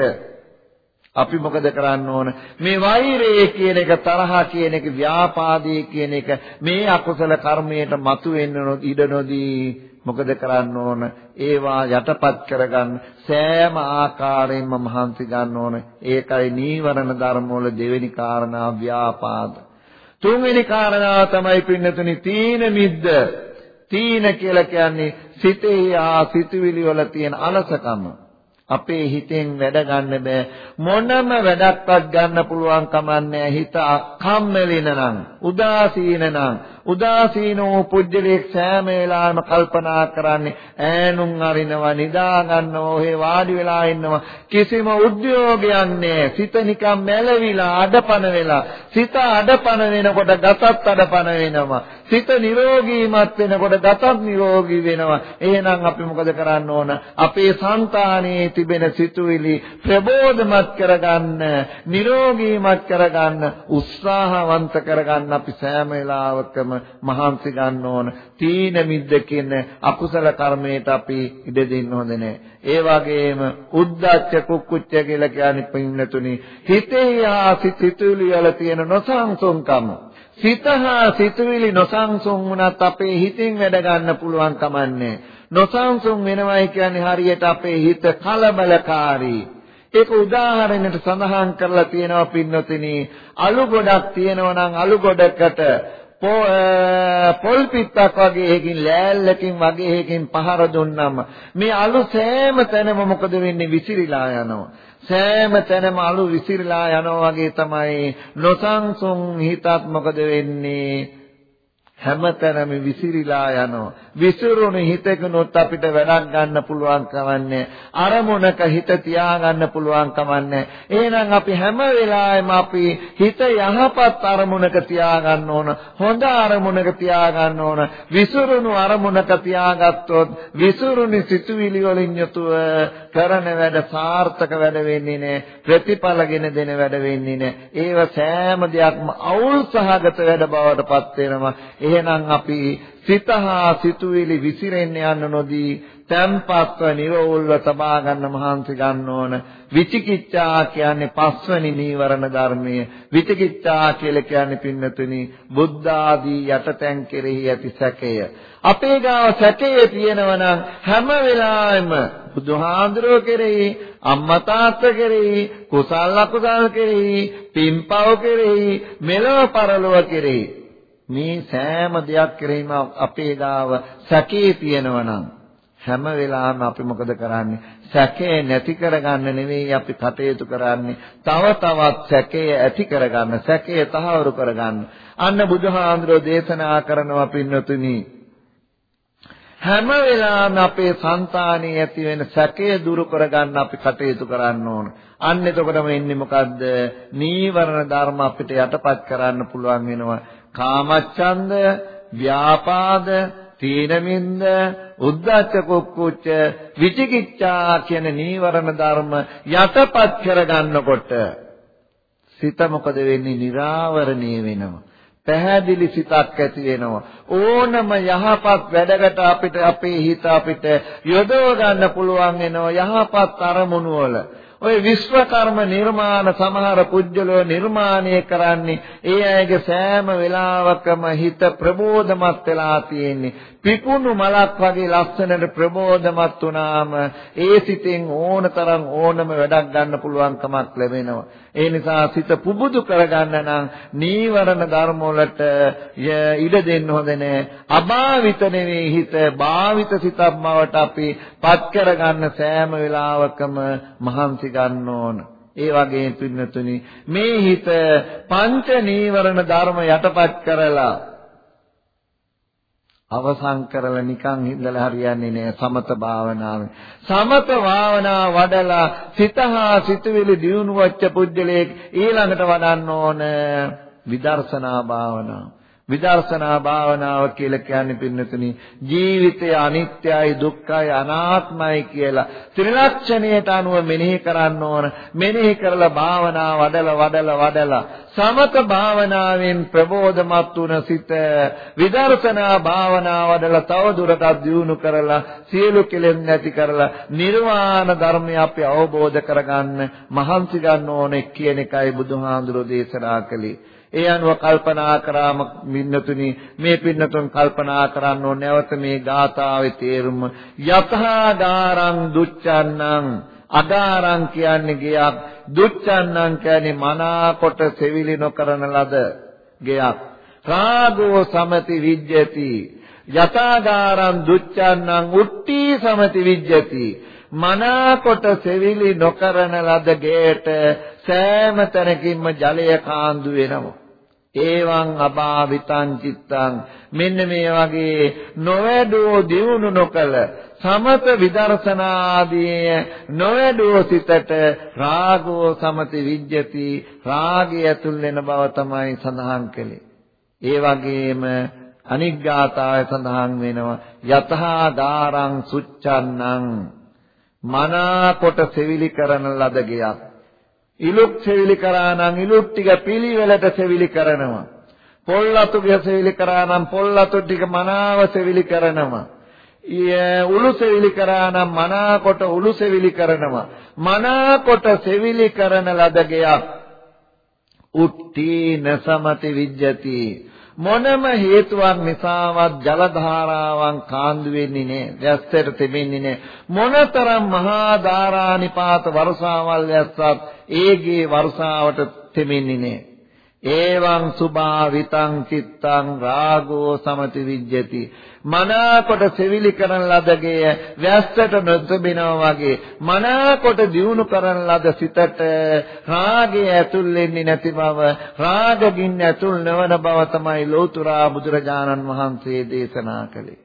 අපි මොකද කරන්න ඕන මේ වෛරය කියන එක තරහ කියන එක ව්‍යාපාදේ කියන එක මේ අකුසල කර්මයට මතු වෙන්න ඉඩ නොදී මොකද කරන්න ඕන? ඒවා යටපත් කරගන්න සෑම ආකාරයෙන්ම මහන්සි ගන්න ඕන. ඒකයි නීවරණ ධර්ම වල දෙවෙනි කාරණා ව්‍යාපාද. තුන්වෙනි කාරණාව තමයි පින්නතුනි තීන මිද්ද. තීන කියලා කියන්නේ සිතේ ආ සිතුවිලි වල තියෙන අලසකම. අපේ හිතෙන් වැඩ ගන්න බෑ. මොනම වැඩක්වත් ගන්න පුළුවන් කමන්නේ හිත කම්මැලින නම් උදාසීන නම් උදාසීන වූ පුජ්‍යලෙක් සෑම වෙලාවෙම කල්පනා කරන්නේ ඈනුම් අරිනවා නිදා ගන්නවා ඔහේ වාඩි වෙලා ඉන්නවා. කිසිම උද්‍යෝගයක් නැහැ සිත නිකන් මැලවිලා අඩපන වෙලා. සිත අඩපන වෙනකොට ගතත් අඩපන වෙනවා. සිත නිරෝගීමත් වෙනකොට ගතත් නිරෝගී වෙනවා. එහෙනම් අපි මොකද කරන්න ඕන? අපේ సంతානයේ තිබෙන සිතුවිලි ප්‍රබෝධමත් කරගන්න නිරෝගීමත් කරගන්න උත්සාහවන්ත කරගන්න අපි සෑම වෙලාවකම මහන්සි ගන්න ඕන. තීන මිද්ද කියන අකුසල කර්මයට අපි ඉඩ දෙන්න හොඳ නැහැ. ඒ වගේම උද්දච්ච කුක්කුච්ච කියලා කියන්නේ පින්නතුනි හිතේ හා සිතුවිලි වල තියෙන නොසන්සුන්කම. සිත හා සිතුවිලි නොසන්සුන් වුණත් අපේ හිතින් වැඩ ගන්න පුළුවන් කමන්නේ. නොසන්සුන් වෙනවයි කියන්නේ හරියට අපේ හිත කලබලකාරී. ඒක උදාහරණයක් සඳහන් කරලා තියෙනවා පින්නොතිනි අලු ගොඩක් තියෙනවා නම් අලු ගොඩකට පොල් පිටක් වගේ එකකින් ලෑල්ලකින් වගේ එකකින් පහර දුන්නම මේ අලු සෑම තැනම මොකද වෙන්නේ? විසිරීලා යනවා. සෑම තැනම අලු විසිරීලා යනවා වගේ තමයි නොසන්සුන් හිතත් මොකද වෙන්නේ? හැමතැනම විසිරීලා යනවා. විසිරුණු හිතකනොත් අපිට වැඩක් ගන්න පුළුවන් කවන්නේ. අරමුණක හිත තියාගන්න පුළුවන් කවන්නේ. එහෙනම් අපි හැම වෙලාවෙම අපි හිත යහපත් අරමුණක තියාගන්න ඕන. හොඳ අරමුණක තියාගන්න ඕන. විසිරුණු අරමුණක තියාගත්තොත් විසිරුණු සිතුවිලි වලින් යුතුව කරන වැඩ සාර්ථක වැඩ වෙන්නේ නැහැ. ප්‍රතිඵලගෙන දෙන වැඩ වෙන්නේ නැහැ. ඒව සෑම දෙයක්ම අවුල් සහගත වැඩ බවට පත් වෙනවා. එහෙනම් අපි සිතහා සිතුවිලි විසිරෙන්න යන්න නොදී තැම්පත්ව නිරෝල්ව තබා ගන්න මහන්සි ගන්න ඕන. විචිකිච්ඡා කියන්නේ පස්වෙනි නීවරණ ධර්මය. විචිකිච්ඡා කියලා කියන්නේ පින්නතුනි බුද්ධ ආදී යටතැන් කෙරෙහි ඇති සැකය. අපේ ගාව සැකයේ තියෙනවා නම් හැම වෙලාවෙම බුදුහාඳුරෝ කෙරෙහි අම්මා තාත්තා කෙරෙහි කුසල අකුසල කෙරෙහි පින්පව් කෙරෙහි මෙලව පරලොව කෙරෙහි මේ සෑම දෙයක් කෙරෙහිම අපේ ගාව සැකේ තියෙනවා නම් හැම වෙලාවෙම අපි මොකද කරන්නේ සැකේ නැති කරගන්න නෙවෙයි අපි කටයුතු කරන්නේ තව තවත් සැකේ ඇති කරගන්න සැකේ තහවුරු කරගන්න අන්න බුදුහාඳුරෝ දේශනා කරනවා පින්නතුනි හැම වෙලාවෙම අපේ సంతානයේ ඇති වෙන සැකය දුරු කරගන්න අපි කටයුතු කරන්න ඕන. අන්න එතකොටම එන්නේ මොකද්ද? නීවරණ ධර්ම අපිට යටපත් කරන්න පුළුවන් වෙනවා. කාමච්ඡන්ද, ව්‍යාපාද, තීනමින්ද, උද්ධච්ච කුක්කුච්ච, විචිකිච්ඡා කියන නීවරණ ධර්ම යටපත් කරගන්නකොට සිත මොකද වෙන්නේ? निराවරණීය වෙනවා. පැහැදිලි සිතක් ඇති වෙනවා ඕනම යහපත් වැඩකට අපිට අපේ හිත අපිට යොදව ගන්න පුළුවන් වෙනවා යහපත් අරමුණු වල ඔය විශ්වකර්ම නිර්මාණ සමහර පුජ්‍යලෝ නිර්මාණය කරන්නේ ඒ අයගේ සෑම වෙලාවකම හිත ප්‍රබෝධමත් වෙලා තියෙන්නේ. පිපුණු මලක් වගේ ලස්සනට ප්‍රබෝධමත් වුණාම ඒ සිතෙන් ඕනතරම් ඕනම වැඩක් ගන්න පුළුවන් කමක් ලැබෙනවා. ඒ නිසා සිත පුබුදු කරගන්න නම් නීවරණ ධර්ම වලට ඉඩ දෙන්න හොඳ නැහැ අභාවිත නෙවෙයි හිත භාවිත සිතක් බවට අපි පත් කරගන්න සෑම වෙලාවකම මහන්සි ගන්න ඕන. ඒ වගේ පින්නතුනි මේ හිත පංච නීවරණ ධර්ම යටපත් කරලා අවසන් කරලා නිකන් ඉඳලා හරියන්නේ නෑ සමත භාවනාවේ. සමත භාවනාව වඩලා සිතහා සිතුවිලි දියුණු වච්ච පුජ්‍යලේ ඊළඟට වඩන්න ඕන විදර්ශනා භාවනාව. විදර්ශනා භාවනාව කියලා කියන්නේ පින්නතුනි ජීවිතය අනිත්‍යයි දුක්ඛයි අනාත්මයි කියලා. ත්‍රිලක්ෂණයට අනුව මෙනෙහි කරන්න ඕන. මෙනෙහි කරලා භාවනා වඩලා වඩලා වඩලා. සමත භාවනාවෙන් ප්‍රබෝධමත් වුණ සිත විදර්ශනා භාවනාව වඩලා තව දුරටත් දියුණු කරලා සියලු කෙලෙස් නැති කරලා නිර්වාණ ධර්මය අපි අවබෝධ කරගන්න මහන්සි ගන්න ඕනේ කියන එකයි බුදුහාඳුරෝ දේශනා කළේ. ඒ අනුව කල්පනා කරාම මින්නතුනි මේ පින්නතුන් කල්පනා කරන්න ඕනේ. නැවත මේ ගාථාවේ තේරුම. යතහාදාරං දුච්චන්නං අදාරං කියන්නේ ගයක්. දුච්චන්නං කියන්නේ මනාකොට සෙවිලි නොකරන ලද ගයක්. රාගෝ සමති විජ්ජති. යතාගාරං දුච්චන්නං උට්ටි සමති විජ්ජති. මනාකොට සෙවිලි නොකරන ලද ගේට සෑම තැනකින්ම ජලය කාන්දු වෙනවා. ඒවං අභාවිතං චිත්තං. මෙන්න මේ වගේ නොවැඩෝ දියුණු නොකල සමත විදර්ශනා ආදී නොවැඩෝ සිතට රාගෝ සමති විජ්ජති රාගය ඇතුල් වෙන බව තමයි සඳහන් කළේ. ඒ වගේම අනිග්ගාතාය සඳහන් වෙනවා. යතහා දාරං සුච්චන්නං මනා කොට සෙවිලි කරන ලද ගයක් ඉලුක් සෙවිලි කරා නම් ඉලුක් ටික පිළිවෙලට සෙවිලි කරනවා. පොල් අතු ටික සෙවිලි කරා නම් පොල් අතු ටික මනාව සෙවිලි කරනවා. උළු සෙවිලි කරා නම් මනාකොට උළු සෙවිලි කරනවා. මනාකොට සෙවිලි කරන ලද ගයක් උත්ති නසමති විජ්ජති මොනම හේතුවක් නිසාවත් ජල ධාරාවන් කාන්දු වෙන්නේ නැහැ. වැස්සට තෙමෙන්නේ නැහැ. මොනතරම් මහා ධාරානිපාත වර්ෂාවල් ඇස්සත් ඒගේ වර්ෂාවට තෙමෙන්නේ නැහැ. ඒවං සුභාවිතං චිත්තං රාගෝ සමති විජ්ජති මනාකොට සෙවිලි කරන ලදගේ වැස්සට නොතබිනවා වගේ මනාකොට දියුණු කරන ලද සිතට රාගය ඇතුල් වෙන්නේ නැති බව රාගගින්න ඇතුල් නොවන බව තමයි ලෝතුරා බුදුරජාණන් වහන්සේ දේශනා කළේ.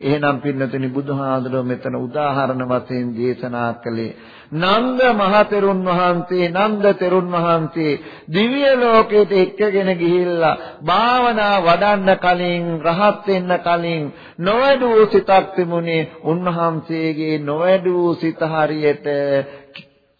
එහෙනම් පින්නතුනි බුදුහාඳුරෝ මෙතන උදාහරණ වශයෙන් දේශනා කළේ නන්ද මහතෙරුන් වහන්සේ නන්ද තෙරුන් වහන්සේ දිව්‍ය ලෝකයට එක්කගෙන ගිහිල්ලා භාවනා වඩන්න කලින් රහත් වෙන්න කලින් නොවැඩූ සිතක් තිබුණේ උන්වහන්සේගේ නොවැඩූ සිත හරියට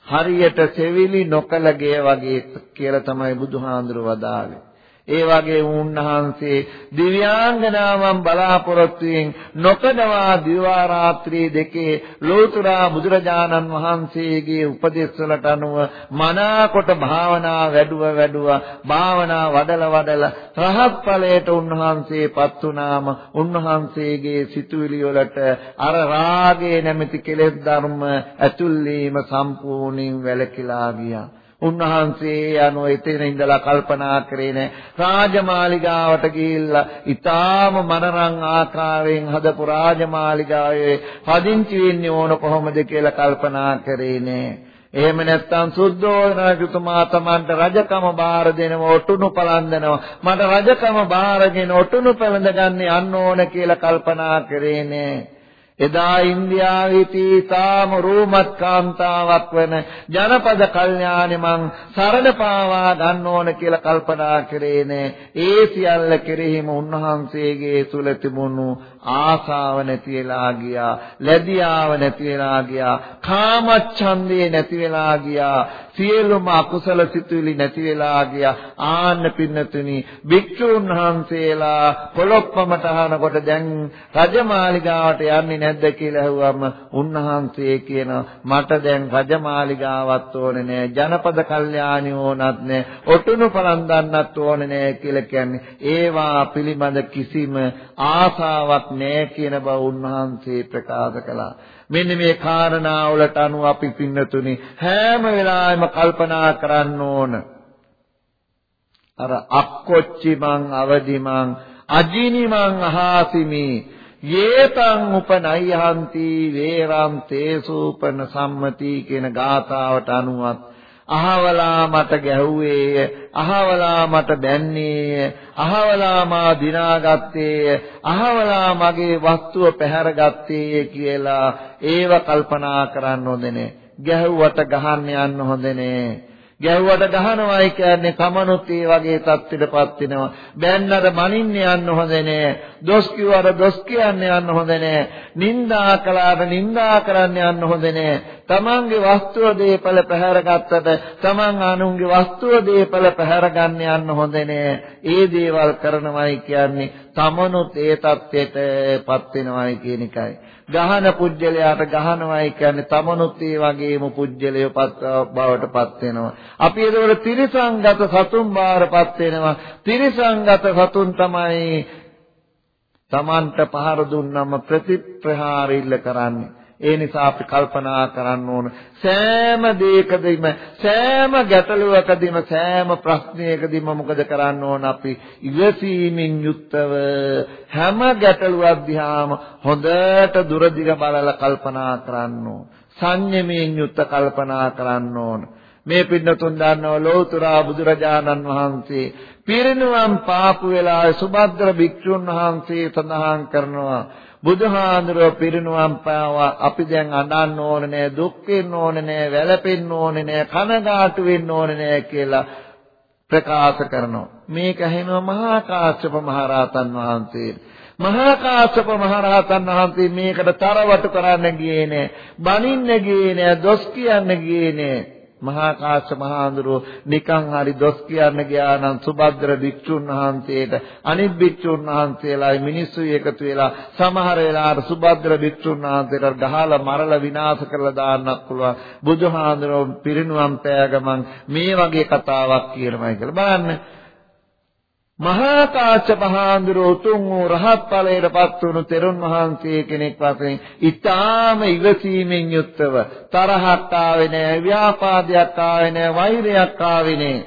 හරියට සෙවිලි නොකලගේ වගේ කියලා තමයි බුදුහාඳුර වදාළේ. ඒ වගේ උන්වහන්සේ දිව්‍යාංගනාවන් බලාපොරොත්තුෙන් නොකඩවා දිවා රාත්‍රී දෙකේ ලෝතුරා බුදුරජාණන් වහන්සේගේ උපදෙස් වලට අනුව මනාකොට භාවනා වැඩුව වැඩුව භාවනා වඩල වඩල රහත් ඵලයට උන්වහන්සේපත් වුණාම උන්වහන්සේගේ සිතුවිලි වලට අර රාගේ නැමැති කෙලෙස් ධර්ම ඇතුල් වීම සම්පූර්ණයෙන් වැළකීලා ගියා. උන්වහන්සේ යනෝ එතන ඉඳලා කල්පනා කරේ නෑ. රාජමාලිගාවට ගිහිල්ලා ඊටාම මනරං ආකාරයෙන් හදපු රාජමාලිගාවේ පදිංචි වෙන්නේ ඕන කොහොමද කියලා කල්පනා කරේ නෑ. එහෙම නැත්නම් සුද්ධෝදන රජතුමා තමන්ට රජකම බාර දෙනවා ඔටුනු පලන්දනවා මට රජකම බාරගෙන ඔටුනු පළඳ ගන්න යන්න ඕන කියලා කල්පනා කරේ නෑ. එදා ඉන්දියාවේ තීතාම රූමත් කාන්තාවක් වෙන ජනපද කල්යාණි මං සරණ පාවා ගන්න ඕන කියලා කල්පනා කරේ නේ ඒ සියල්ල කෙරෙහිම උන්වහන්සේගේ තුල තිබුණු ආසාව නැති වෙලා ගියා ලැබියාව නැති වෙලා ගියා කාමච්ඡන්දේ නැති වෙලා ගියා සියලුම අකුසල සිතුවිලි නැති වෙලා ගියා. ආන්න පින්නතුනි භික්ෂුන් වහන්සේලා පොළොප්පමට අහනකොට දැන් රජමාලිගාවට යන්නේ නැද්ද කියලා ඇහුවම උන්වහන්සේ කියන මට දැන් රජමාලිගාවක් ඕනේ නෑ ජනපද කල්යාණි ඕනත් නෑ ඔටුනු පලන්දන්නත් ඕනේ නෑ කියලා කියන්නේ. ඒවා පිළිබඳ කිසිම ආසාවක් නෑ කියන බව උන්වහන්සේ ප්‍රකාශ කළා මෙන්න මේ කාරණා වලට අනුව අපි පින්නතුනි හැම වෙලාවෙම කල්පනා කරන්න ඕන. අර අක්කොච්චි මං අවදි මං අජිනි මං අහාසිමි යේතං උපනයහන්ති වේරම් තේසූපන සම්මති කියන ගාථාවට අනුවත් අහවලා මට ගැහුවේය අහවලා මට බැන්නේය අහවලා මා දිනාගත්තේය අහවලා මගේ වස්තුව පැහැරගත්තේය කියලා ඒව කල්පනා කරන්න හොඳනේ ගැහුවට ගහන්න යන්න හොඳනේ ගැහුවට ගහනවායි කියන්නේ තමනුත් ඒ වගේ තත්ත්වයටපත් වෙනවා. බැන්නට මනින්න යන්න හොඳ නෑ. දොස් කිව්වට දොස් කියන්න යන්න හොඳ නෑ. නින්දා කළාට නින්දා කරන්න යන්න හොඳ නෑ. තමන්ගේ වස්තුව දීපල පැහැරගත්තට තමන් අනුන්ගේ වස්තුව දීපල පැහැර ගන්න යන්න හොඳ නෑ. ඒ දේවල් කරනවායි කියන්නේ තමනුත් ඒ தත්ත්වයටපත් වෙනවායි කියන එකයි. ගහන පුජ්‍යලයාට ගහනවායි කියන්නේ තමනුත් ඒ වගේම පුජ්‍යලයපත් බවට පත් වෙනවා. අපි ඒකවල තිරිසංගත සතුන් බවටපත් වෙනවා. තිරිසංගත සතුන් තමයි තමන්ට පහර දුන්නම ප්‍රතිප්‍රහාර ඉල්ල කරන්නේ. ඒ නිසා අපි කල්පනා කරන්න ඕන සෑම දෙයකදීම සෑම ගැටලුවකදීම සෑම ප්‍රශ්නයකදීම මොකද කරන්න ඕන අපි ඉවසීමෙන් යුක්තව හැම ගැටලුවක් දිහාම හොඳට දුරදිග බලලා කල්පනා කරන්න ඕන. සංයමයෙන් යුක්ත කල්පනා කරන්න ඕන. මේ පින්නතුන් දන්නව ලෝතුරා බුදුරජාණන් වහන්සේ පිරිනුවම් පාපු වෙලාවේ සුභද්‍ර භික්ෂුන් වහන්සේ සඳහන් කරනවා බුදුහාඳුරෝ පිරිනුවම් පාවා. අපි දැන් අඬන්න ඕනේ නෑ දුක් වෙන්න ඕනේ නෑ වැළපෙන්න ඕනේ නෑ කනගාටු වෙන්න ඕනේ නෑ කියලා ප්‍රකාශ කරනවා. මේක ඇහෙනවා මහා කාශ්‍යප මහරහතන් වහන්සේ. මහා කාශ්‍යප මහරහතන් වහන්සේ මේකට තරවටු කරන්න ගියේ නෑ බනින්න ගියේ නෑ දොස් කියන්න ගියේ නෑ. මහා කාශ්‍යප මහඳුරෝ නිකන් හරි දොස් කියන්න ගියා නම් සුභද්‍ර භික්ෂුන් වහන්සේට අනිත් භික්ෂුන් වහන්සේලායි මිනිස්සු එකතු වෙලා සමහර වෙලාවට සුභද්‍ර භික්ෂුන් වහන්සේට ගහලා මරලා විනාශ කරලා දාන්නත් පුළුවන්. බුදුහාඳුරෝ පිරිනුවම් පෑගමන් මේ වගේ කතාවක් කියනමයි කියලා බලන්න. මහා කාශ්‍යප මහඳුරෝ උතුම් වූ රහත් ඵලයටපත් වුණු තෙරුන් වහන්සේ කෙනෙක් වශයෙන් ඊටාම ඉවසීමෙන් යුක්තව තරහක් ආවේ නැහැ ව්‍යාපාදයක් ආවේ නැහැ වෛරයක් ආවේ නැහැ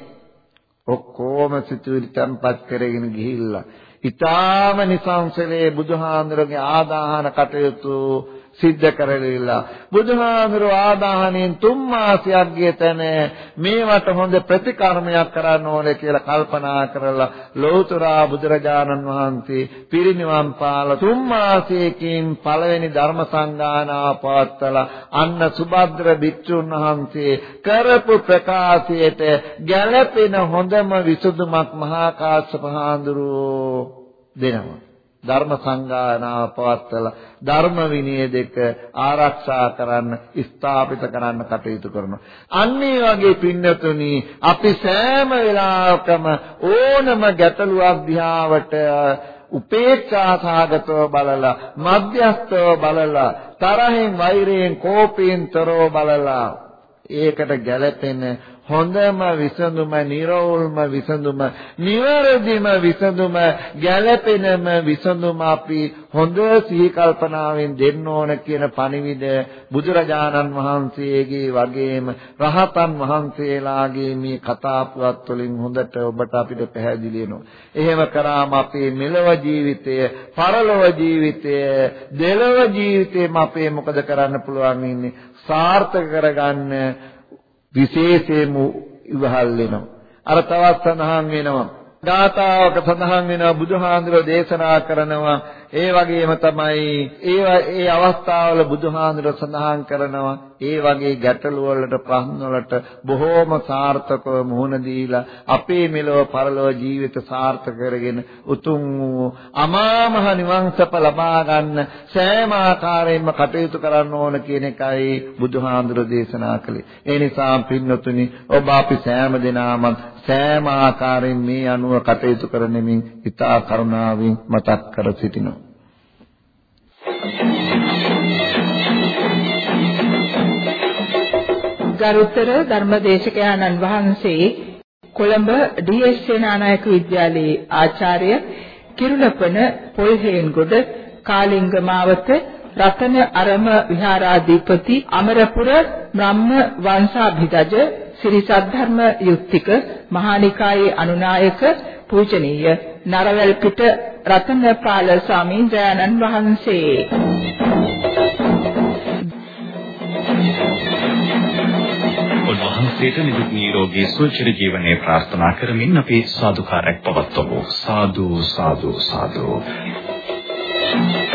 ඔක්කොම සිතුවිලි තම්පත් කරගෙන ගිහිල්ලා ඊටාම නිසංසලේ බුදුහාඳුරගේ ආදාහන කටයුතු සිද්ධ කරලිලා බුදුහාමුදුර ආදාහණයෙන් තුන් මාසයක් ගිය තැන මේවට හොඳ ප්‍රතිකර්මයක් කරන්න ඕනේ කියලා කල්පනා කරලා ලෞතර බුදුරජාණන් වහන්සේ පිරිනිවන් පාල තුන් මාසයකින් පළවෙනි ධර්ම සංගායනාව පවත්වලා අන්න සුභද්‍ර භික්ෂුන් වහන්සේ කරපු ප්‍රකාශයට ගැළපෙන හොඳම විසඳුමක් මහා කාශ්‍යප හාමුදුරුවෝ දෙනවා. ධර්ම සංගායනාව පවත්වලා ධර්ම විනය දෙක ආරක්ෂා කරන්න ස්ථාපිත කරන්න කටයුතු කරනවා. අන්න ඒ වගේ පින්නතුනි අපි සෑම වෙලාවකම ඕනම ගැටලුවක් දිහාවට උපේක්ෂා සාගතව බලලා මධ්‍යස්තව බලලා තරහෙන් වෛරයෙන් කෝපයෙන් තරව බලලා ඒකට ගැළපෙන හොඳම විසඳුම නිර්වෝල්ම විසඳුම නිවැරදිම විසඳුම ගැළපෙනම විසඳුම අපි හොඳ සිහි කල්පනාවෙන් දෙන්න ඕන කියන පණිවිඩ බුදුරජාණන් වහන්සේගේ වගේම රහතන් වහන්සේලාගේ මේ කතා පුවත් වලින් හොඳට ඔබට අපිට පැහැදිලි වෙනවා. එහෙම කරාම අපේ මෙලව ජීවිතය, පරලොව ජීවිතය, දෙලොව ජීවිතේම අපේ මොකද කරන්න පුළුවන් ඉන්නේ? සාර්ථක කරගන්න විශේෂයෙන්ම ඉවහල් වෙනවා. අර තවත් සඳහන් වෙනවා. ගාථාවක සඳහන් වෙනවා බුදුහාඳුර දේශනා කරනවා ඒ වගේම තමයි ඒ ඒ අවස්ථාවල බුදුහාඳුර සඳහන් කරනවා ඒ වගේ ගැටලු වලට ප්‍රශ්න වලට බොහෝම සාර්ථකව මුහුණ දීලා අපේ මෙලොව පරලොව ජීවිත සාර්ථක කරගෙන උතුම් වූ අමාමහ නිවන් සප ලබා ගන්න සෑම ආකාරයෙන්ම කටයුතු කරන්න ඕන කියන එකයි බුදුහාඳුර දේශනා කළේ. ඒ නිසා පින්නතුනි ඔබ අපි සෑම දිනාම සෑම ආකාරයෙන් මේ අනුව කටයුතු කරනෙමින් ඊතා කරුණාවෙන් මතක් කර සිටිනවා. ගරුතර ධර්මදේශකයන්න් වහන්සේ කොළඹ ඩී.එස්. සේනානායක විද්‍යාලයේ ආචාර්ය කිරුළපන පොල්හේන්ගොඩ කාලිංග මාවත රතන අරම විහාරාධිපති අමරපුර බ්‍රහ්ම වංශාභිදජ ශ්‍රී සද්ධර්ම යුක්තික මහානිකායේ අනුනායක පූජනීය නරවැල්පිට රතනපාල ස්වාමීන් වහන්සේ උන්වහන්සේට නිදුක් නිරෝගී සුවචිර ජීවනයේ ප්‍රාර්ථනා කරමින් අපි සාදුකාරයක් පවත්වමු සාදු සාදු සාදු Thank you.